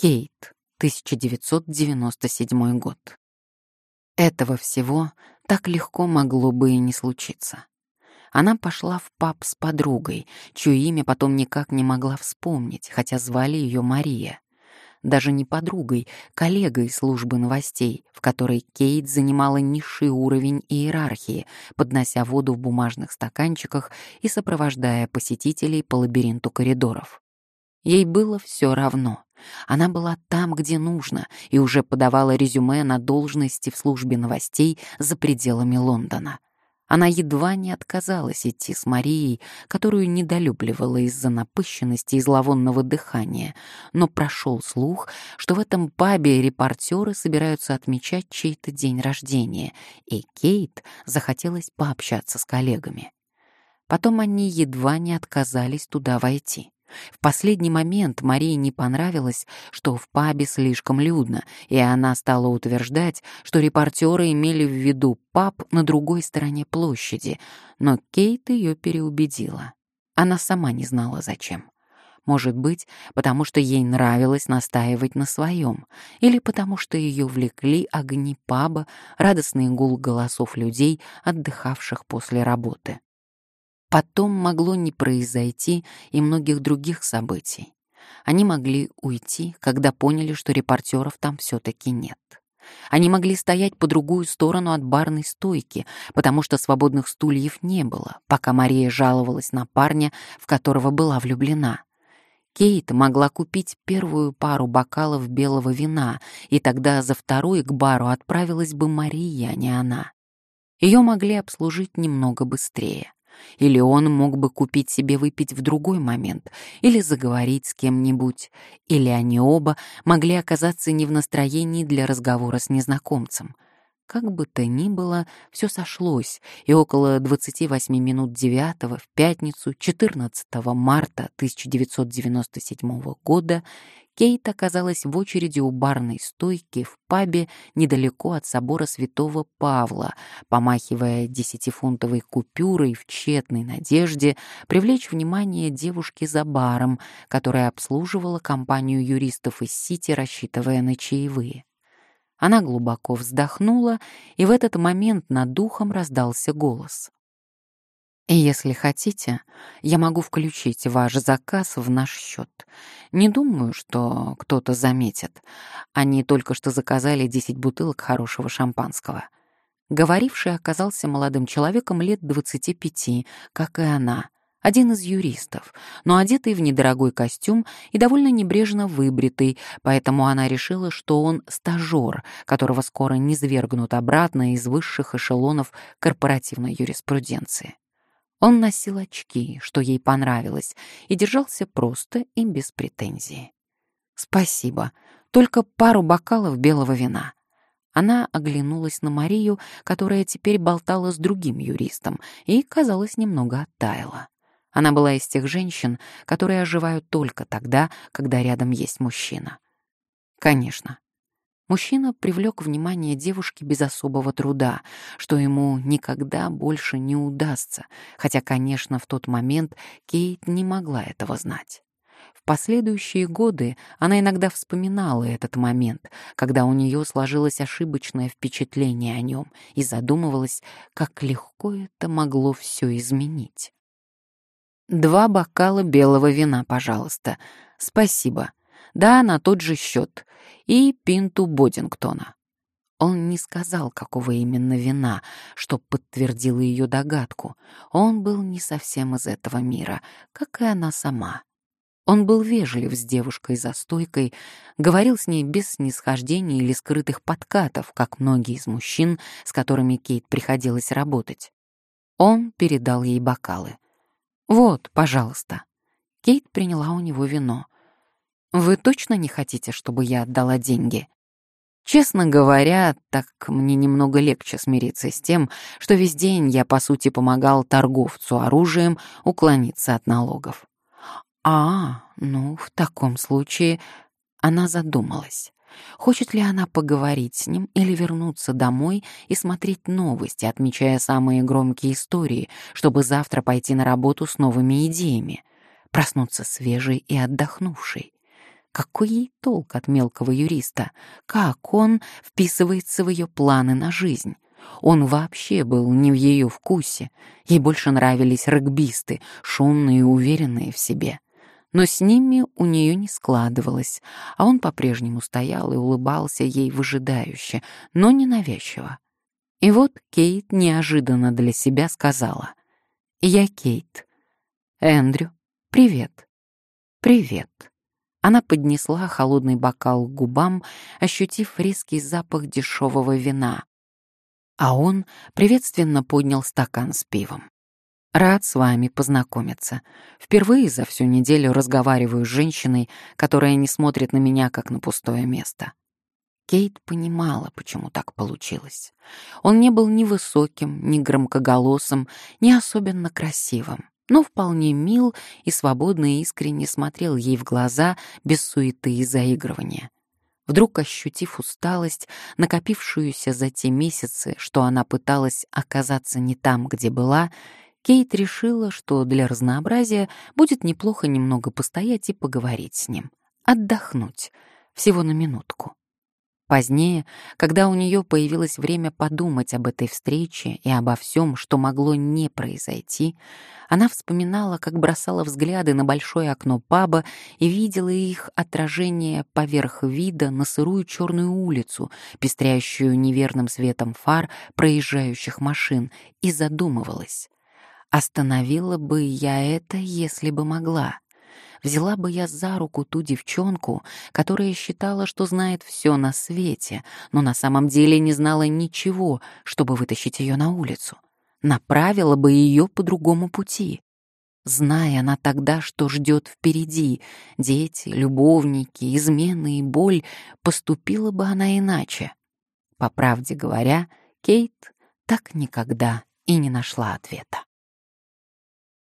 Кейт, 1997 год. Этого всего так легко могло бы и не случиться. Она пошла в паб с подругой, чье имя потом никак не могла вспомнить, хотя звали ее Мария. Даже не подругой, коллегой службы новостей, в которой Кейт занимала низший уровень иерархии, поднося воду в бумажных стаканчиках и сопровождая посетителей по лабиринту коридоров. Ей было все равно. Она была там, где нужно, и уже подавала резюме на должности в службе новостей за пределами Лондона. Она едва не отказалась идти с Марией, которую недолюбливала из-за напыщенности и зловонного дыхания, но прошел слух, что в этом пабе репортеры собираются отмечать чей-то день рождения, и Кейт захотелось пообщаться с коллегами. Потом они едва не отказались туда войти. В последний момент Марии не понравилось, что в пабе слишком людно, и она стала утверждать, что репортеры имели в виду паб на другой стороне площади, но Кейт ее переубедила. Она сама не знала, зачем. Может быть, потому что ей нравилось настаивать на своем, или потому что ее влекли огни паба, радостный гул голосов людей, отдыхавших после работы. Потом могло не произойти и многих других событий. Они могли уйти, когда поняли, что репортеров там все-таки нет. Они могли стоять по другую сторону от барной стойки, потому что свободных стульев не было, пока Мария жаловалась на парня, в которого была влюблена. Кейт могла купить первую пару бокалов белого вина, и тогда за второй к бару отправилась бы Мария, а не она. Ее могли обслужить немного быстрее. Или он мог бы купить себе выпить в другой момент, или заговорить с кем-нибудь, или они оба могли оказаться не в настроении для разговора с незнакомцем. Как бы то ни было, все сошлось, и около 28 минут 9 в пятницу 14 марта 1997 года Кейт оказалась в очереди у барной стойки в пабе недалеко от собора святого Павла, помахивая десятифунтовой купюрой в тщетной надежде привлечь внимание девушки за баром, которая обслуживала компанию юристов из Сити, рассчитывая на чаевые. Она глубоко вздохнула, и в этот момент над духом раздался голос. Если хотите, я могу включить ваш заказ в наш счет. Не думаю, что кто-то заметит. Они только что заказали 10 бутылок хорошего шампанского. Говоривший оказался молодым человеком лет 25, как и она, один из юристов, но одетый в недорогой костюм и довольно небрежно выбритый, поэтому она решила, что он стажер, которого скоро низвергнут обратно из высших эшелонов корпоративной юриспруденции. Он носил очки, что ей понравилось, и держался просто и без претензий. «Спасибо, только пару бокалов белого вина». Она оглянулась на Марию, которая теперь болтала с другим юристом, и, казалось, немного оттаяла. Она была из тех женщин, которые оживают только тогда, когда рядом есть мужчина. Конечно, Мужчина привлек внимание девушки без особого труда, что ему никогда больше не удастся, хотя, конечно, в тот момент Кейт не могла этого знать. В последующие годы она иногда вспоминала этот момент, когда у нее сложилось ошибочное впечатление о нем и задумывалась, как легко это могло все изменить. «Два бокала белого вина, пожалуйста. Спасибо. Да, на тот же счет и пинту Бодингтона. Он не сказал, какого именно вина, что подтвердило ее догадку. Он был не совсем из этого мира, как и она сама. Он был вежлив с девушкой за стойкой, говорил с ней без снисхождения или скрытых подкатов, как многие из мужчин, с которыми Кейт приходилось работать. Он передал ей бокалы. «Вот, пожалуйста». Кейт приняла у него вино — вы точно не хотите, чтобы я отдала деньги? Честно говоря, так мне немного легче смириться с тем, что весь день я, по сути, помогал торговцу оружием уклониться от налогов. А, ну, в таком случае она задумалась. Хочет ли она поговорить с ним или вернуться домой и смотреть новости, отмечая самые громкие истории, чтобы завтра пойти на работу с новыми идеями, проснуться свежей и отдохнувшей? Какой ей толк от мелкого юриста? Как он вписывается в ее планы на жизнь? Он вообще был не в ее вкусе. Ей больше нравились регбисты, шумные и уверенные в себе. Но с ними у нее не складывалось, а он по-прежнему стоял и улыбался ей выжидающе, но ненавязчиво. И вот Кейт неожиданно для себя сказала. «Я Кейт. Эндрю, привет». «Привет». Она поднесла холодный бокал к губам, ощутив резкий запах дешевого вина. А он приветственно поднял стакан с пивом. «Рад с вами познакомиться. Впервые за всю неделю разговариваю с женщиной, которая не смотрит на меня как на пустое место. Кейт понимала, почему так получилось. Он не был ни высоким, ни громкоголосым, ни особенно красивым, но вполне мил и свободно и искренне смотрел ей в глаза без суеты и заигрывания. Вдруг ощутив усталость, накопившуюся за те месяцы, что она пыталась оказаться не там, где была, Кейт решила, что для разнообразия будет неплохо немного постоять и поговорить с ним, отдохнуть, всего на минутку. Позднее, когда у нее появилось время подумать об этой встрече и обо всем, что могло не произойти, она вспоминала, как бросала взгляды на большое окно паба и видела их отражение поверх вида на сырую черную улицу, пестрящую неверным светом фар проезжающих машин, и задумывалась. Остановила бы я это, если бы могла взяла бы я за руку ту девчонку, которая считала, что знает все на свете, но на самом деле не знала ничего, чтобы вытащить ее на улицу. Направила бы ее по другому пути. Зная она тогда, что ждет впереди, дети, любовники, измены и боль, поступила бы она иначе. По правде говоря, Кейт так никогда и не нашла ответа.